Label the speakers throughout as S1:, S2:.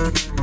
S1: Thank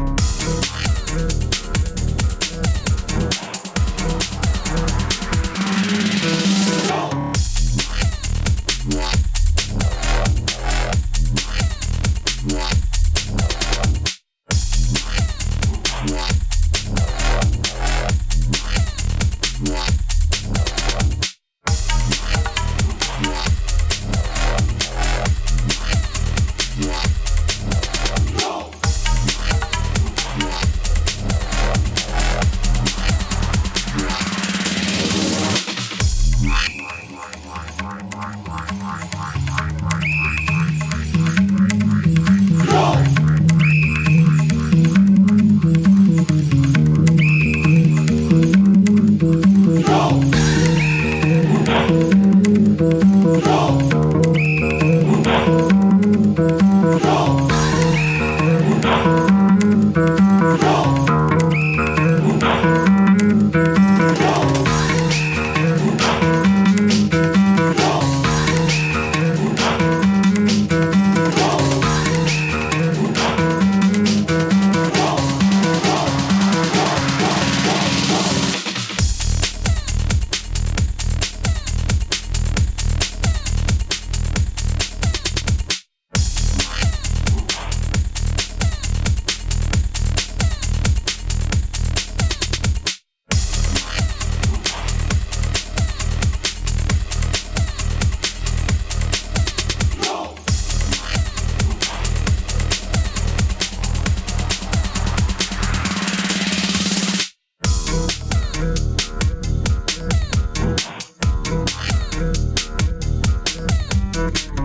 S1: Yeah.